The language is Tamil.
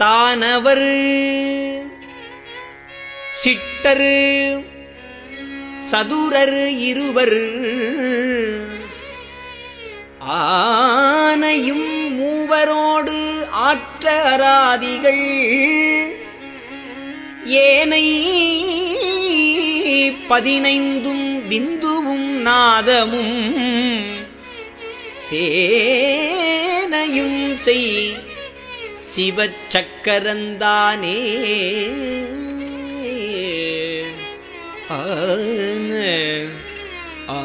தானவர். சிட்டரு சதுரர் இருவர். ஆனையும் மூவரோடு ஆற்ற அராதிகள். ஏனை பதினைந்தும் விந்துவும் நாதமும். சேனையும் செய் சிவச்சக்கரந்தானே ஆன ஆ